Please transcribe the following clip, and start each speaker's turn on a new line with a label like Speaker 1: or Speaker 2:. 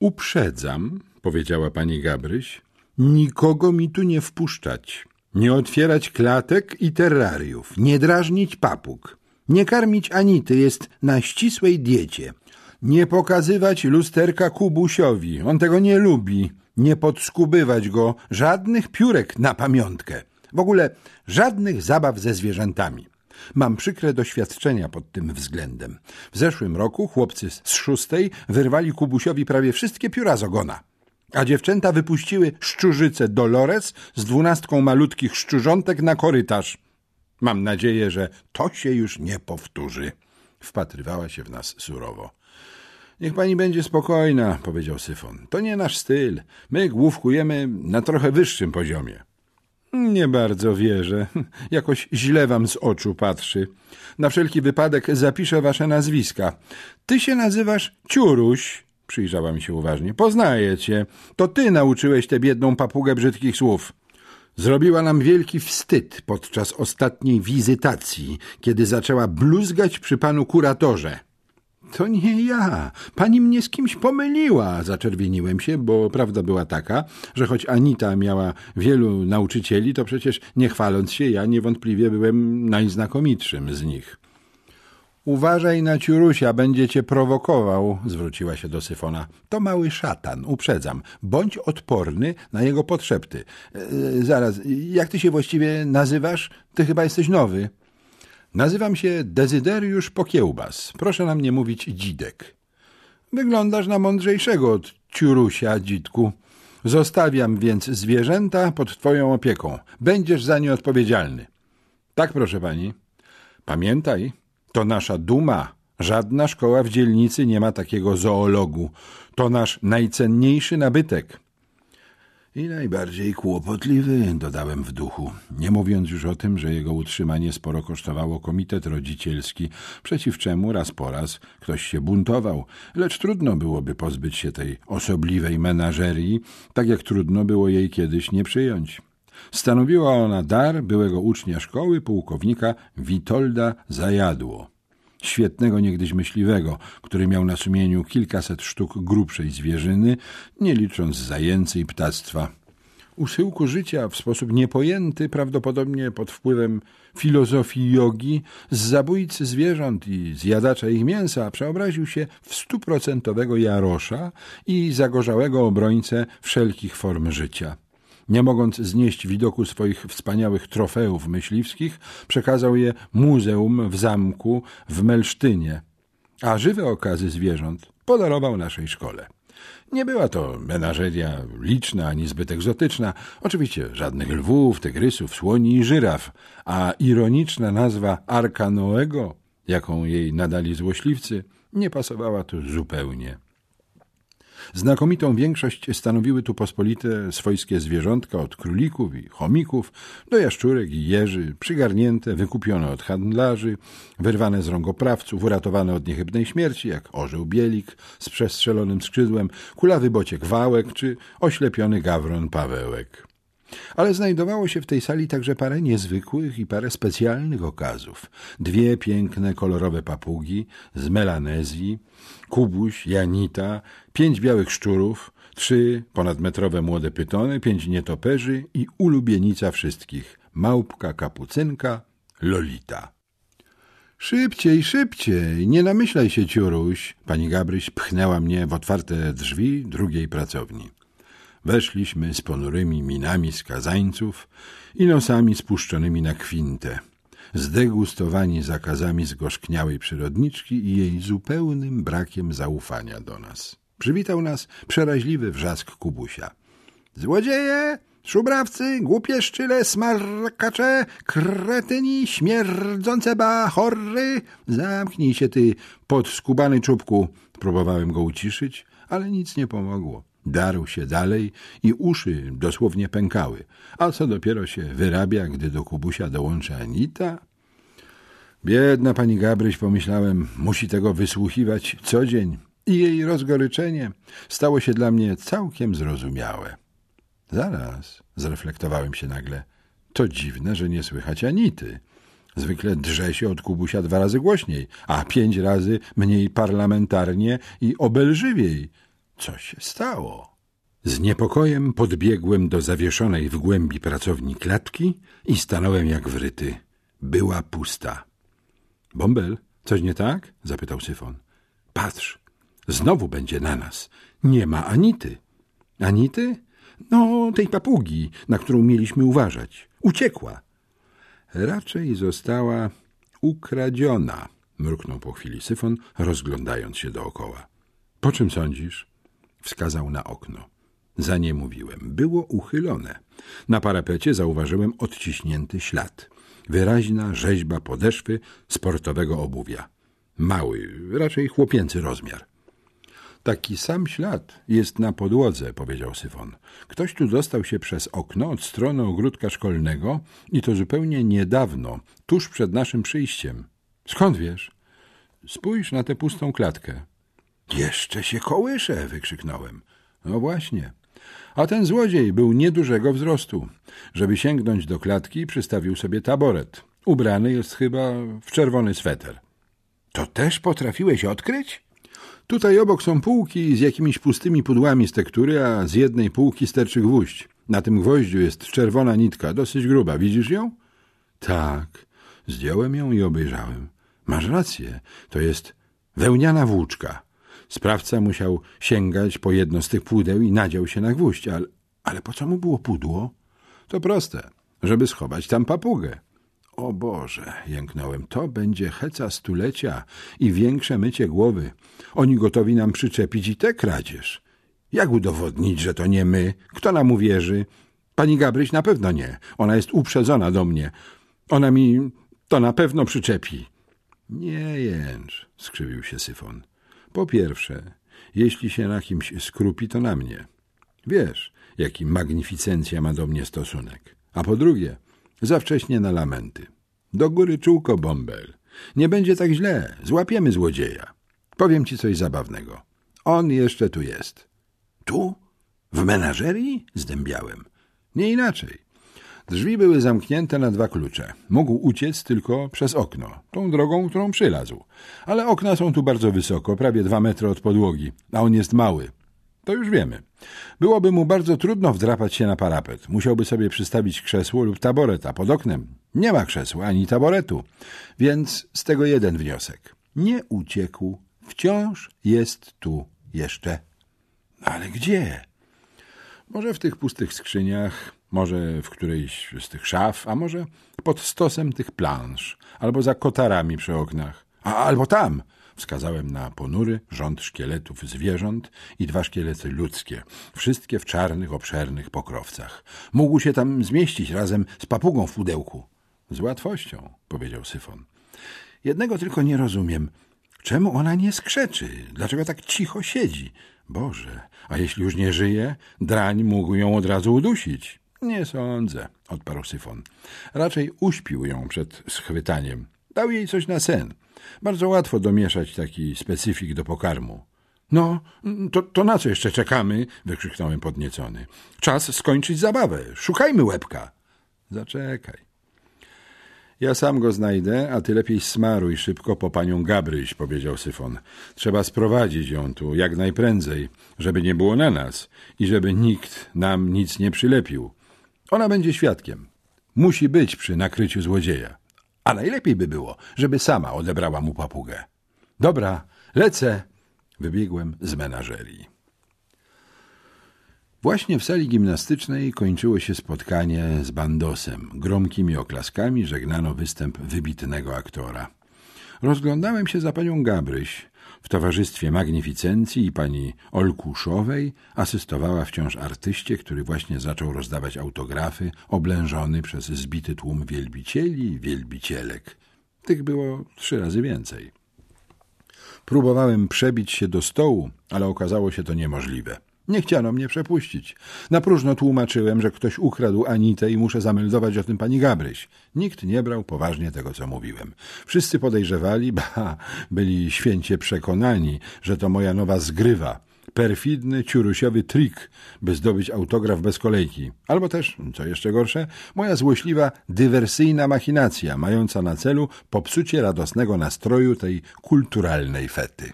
Speaker 1: Uprzedzam, powiedziała pani Gabryś, nikogo mi tu nie wpuszczać, nie otwierać klatek i terrariów, nie drażnić papug, nie karmić Anity, jest na ścisłej diecie, nie pokazywać lusterka Kubusiowi, on tego nie lubi, nie podskubywać go, żadnych piórek na pamiątkę, w ogóle żadnych zabaw ze zwierzętami. Mam przykre doświadczenia pod tym względem. W zeszłym roku chłopcy z szóstej wyrwali Kubusiowi prawie wszystkie pióra z ogona. A dziewczęta wypuściły szczurzycę Dolores z dwunastką malutkich szczurzątek na korytarz. Mam nadzieję, że to się już nie powtórzy. Wpatrywała się w nas surowo. Niech pani będzie spokojna, powiedział Syfon. To nie nasz styl. My główkujemy na trochę wyższym poziomie. Nie bardzo wierzę. Jakoś źle wam z oczu patrzy. Na wszelki wypadek zapiszę wasze nazwiska. Ty się nazywasz Ciuruś. Przyjrzała mi się uważnie. Poznaję cię. To ty nauczyłeś tę biedną papugę brzydkich słów. Zrobiła nam wielki wstyd podczas ostatniej wizytacji, kiedy zaczęła bluzgać przy panu kuratorze. To nie ja. Pani mnie z kimś pomyliła. Zaczerwieniłem się, bo prawda była taka, że choć Anita miała wielu nauczycieli, to przecież nie chwaląc się, ja niewątpliwie byłem najznakomitszym z nich. Uważaj na ciurusia, będzie cię prowokował, zwróciła się do Syfona. To mały szatan, uprzedzam. Bądź odporny na jego podszepty. E, zaraz, jak ty się właściwie nazywasz? Ty chyba jesteś nowy. Nazywam się Dezyderiusz Pokiełbas. Proszę na mnie mówić dzidek. Wyglądasz na mądrzejszego od ciurusia, dzitku. Zostawiam więc zwierzęta pod twoją opieką. Będziesz za nie odpowiedzialny. Tak, proszę pani. Pamiętaj, to nasza duma. Żadna szkoła w dzielnicy nie ma takiego zoologu. To nasz najcenniejszy nabytek. I najbardziej kłopotliwy, dodałem w duchu, nie mówiąc już o tym, że jego utrzymanie sporo kosztowało komitet rodzicielski, przeciw czemu raz po raz ktoś się buntował, lecz trudno byłoby pozbyć się tej osobliwej menażerii, tak jak trudno było jej kiedyś nie przyjąć. Stanowiła ona dar byłego ucznia szkoły pułkownika Witolda Zajadło świetnego niegdyś myśliwego, który miał na sumieniu kilkaset sztuk grubszej zwierzyny, nie licząc zajęcy i ptactwa. Usyłku życia w sposób niepojęty, prawdopodobnie pod wpływem filozofii jogi, z zabójcy zwierząt i zjadacza ich mięsa przeobraził się w stuprocentowego jarosza i zagorzałego obrońcę wszelkich form życia nie mogąc znieść widoku swoich wspaniałych trofeów myśliwskich, przekazał je muzeum w zamku w Melsztynie, a żywe okazy zwierząt podarował naszej szkole. Nie była to menażeria liczna ani zbyt egzotyczna, oczywiście żadnych lwów, tygrysów, słoni i żyraf, a ironiczna nazwa Arka Noego, jaką jej nadali złośliwcy, nie pasowała tu zupełnie. Znakomitą większość stanowiły tu pospolite swojskie zwierzątka od królików i chomików do jaszczurek i jeży, przygarnięte, wykupione od handlarzy, wyrwane z rąk oprawców, uratowane od niechybnej śmierci, jak orzeł bielik z przestrzelonym skrzydłem, kulawy bociek wałek czy oślepiony gawron pawełek. Ale znajdowało się w tej sali także parę niezwykłych i parę specjalnych okazów. Dwie piękne, kolorowe papugi z Melanezji, Kubuś, Janita, pięć białych szczurów, trzy ponadmetrowe młode pytony, pięć nietoperzy i ulubienica wszystkich, małpka kapucynka, Lolita. Szybciej, szybciej, nie namyślaj się, ciuruś. Pani Gabryś pchnęła mnie w otwarte drzwi drugiej pracowni. Weszliśmy z ponurymi minami skazańców i nosami spuszczonymi na kwintę, zdegustowani zakazami zgorzkniałej przyrodniczki i jej zupełnym brakiem zaufania do nas. Przywitał nas przeraźliwy wrzask Kubusia. Złodzieje, szubrawcy, głupie szczyle, smarkacze, kretyni, śmierdzące bachory. Zamknij się ty, podskubany czubku. Próbowałem go uciszyć, ale nic nie pomogło. Darł się dalej i uszy dosłownie pękały. A co dopiero się wyrabia, gdy do Kubusia dołączy Anita? Biedna pani Gabryś, pomyślałem, musi tego wysłuchiwać co dzień. I jej rozgoryczenie stało się dla mnie całkiem zrozumiałe. Zaraz, zreflektowałem się nagle, to dziwne, że nie słychać Anity. Zwykle drze się od Kubusia dwa razy głośniej, a pięć razy mniej parlamentarnie i obelżywiej. Co się stało? Z niepokojem podbiegłem do zawieszonej w głębi pracowni klatki i stanąłem jak wryty. Była pusta. Bąbel, coś nie tak? zapytał Syfon. Patrz, znowu będzie na nas. Nie ma Anity. Anity? No, tej papugi, na którą mieliśmy uważać. Uciekła. Raczej została ukradziona, mruknął po chwili Syfon, rozglądając się dookoła. Po czym sądzisz? Wskazał na okno. Za nie mówiłem. Było uchylone. Na parapecie zauważyłem odciśnięty ślad. Wyraźna rzeźba podeszwy sportowego obuwia. Mały, raczej chłopięcy rozmiar. Taki sam ślad jest na podłodze, powiedział Syfon. Ktoś tu dostał się przez okno od strony ogródka szkolnego i to zupełnie niedawno, tuż przed naszym przyjściem. Skąd wiesz? Spójrz na tę pustą klatkę. Jeszcze się kołysze, wykrzyknąłem. No właśnie. A ten złodziej był niedużego wzrostu. Żeby sięgnąć do klatki, przystawił sobie taboret. Ubrany jest chyba w czerwony sweter. To też potrafiłeś odkryć? Tutaj obok są półki z jakimiś pustymi pudłami z tektury, a z jednej półki sterczy gwóźdź. Na tym gwoździu jest czerwona nitka, dosyć gruba. Widzisz ją? Tak. Zdjąłem ją i obejrzałem. Masz rację. To jest wełniana włóczka. Sprawca musiał sięgać po jedno z tych pudeł i nadział się na gwóźdź. Ale, ale po co mu było pudło? To proste, żeby schować tam papugę. O Boże, jęknąłem, to będzie heca stulecia i większe mycie głowy. Oni gotowi nam przyczepić i tę kradzież. Jak udowodnić, że to nie my? Kto nam uwierzy? Pani Gabryś na pewno nie. Ona jest uprzedzona do mnie. Ona mi to na pewno przyczepi. Nie jęcz, skrzywił się Syfon. Po pierwsze, jeśli się na kimś skrupi, to na mnie. Wiesz, jaki magnificencja ma do mnie stosunek. A po drugie, za wcześnie na lamenty. Do góry czółko, bąbel. Nie będzie tak źle. Złapiemy złodzieja. Powiem ci coś zabawnego. On jeszcze tu jest. Tu? W menażerii? Zdębiałem. Nie inaczej. Drzwi były zamknięte na dwa klucze. Mógł uciec tylko przez okno, tą drogą, którą przylazł. Ale okna są tu bardzo wysoko, prawie dwa metry od podłogi, a on jest mały. To już wiemy. Byłoby mu bardzo trudno wdrapać się na parapet. Musiałby sobie przystawić krzesło lub taboret, a pod oknem nie ma krzesła ani taboretu. Więc z tego jeden wniosek. Nie uciekł. Wciąż jest tu jeszcze. Ale gdzie? Może w tych pustych skrzyniach, może w którejś z tych szaf, a może pod stosem tych plansz, albo za kotarami przy oknach. A albo tam, Wskazałem na ponury rząd szkieletów zwierząt i dwa szkielety ludzkie, wszystkie w czarnych, obszernych pokrowcach. Mógł się tam zmieścić razem z papugą w pudełku. Z łatwością, powiedział Syfon. Jednego tylko nie rozumiem. Czemu ona nie skrzeczy? Dlaczego tak cicho siedzi? Boże, a jeśli już nie żyje, drań mógł ją od razu udusić. Nie sądzę, odparł Syfon. Raczej uśpił ją przed schwytaniem. Dał jej coś na sen. Bardzo łatwo domieszać taki specyfik do pokarmu. No, to, to na co jeszcze czekamy? wykrzyknąłem podniecony. Czas skończyć zabawę. Szukajmy łebka. Zaczekaj. Ja sam go znajdę, a ty lepiej smaruj szybko po panią Gabryś, powiedział Syfon. Trzeba sprowadzić ją tu jak najprędzej, żeby nie było na nas i żeby nikt nam nic nie przylepił. Ona będzie świadkiem. Musi być przy nakryciu złodzieja. A najlepiej by było, żeby sama odebrała mu papugę. Dobra, lecę. Wybiegłem z menażerii. Właśnie w sali gimnastycznej kończyło się spotkanie z bandosem. Gromkimi oklaskami żegnano występ wybitnego aktora. Rozglądałem się za panią Gabryś, w towarzystwie magnificencji i pani Olkuszowej asystowała wciąż artyście, który właśnie zaczął rozdawać autografy, oblężony przez zbity tłum wielbicieli i wielbicielek. Tych było trzy razy więcej. Próbowałem przebić się do stołu, ale okazało się to niemożliwe. Nie chciano mnie przepuścić. Na próżno tłumaczyłem, że ktoś ukradł Anitę i muszę zameldować o tym pani Gabryś. Nikt nie brał poważnie tego, co mówiłem. Wszyscy podejrzewali, ba, byli święcie przekonani, że to moja nowa zgrywa, perfidny, ciurusiowy trik, by zdobyć autograf bez kolejki. Albo też, co jeszcze gorsze, moja złośliwa, dywersyjna machinacja, mająca na celu popsucie radosnego nastroju tej kulturalnej fety.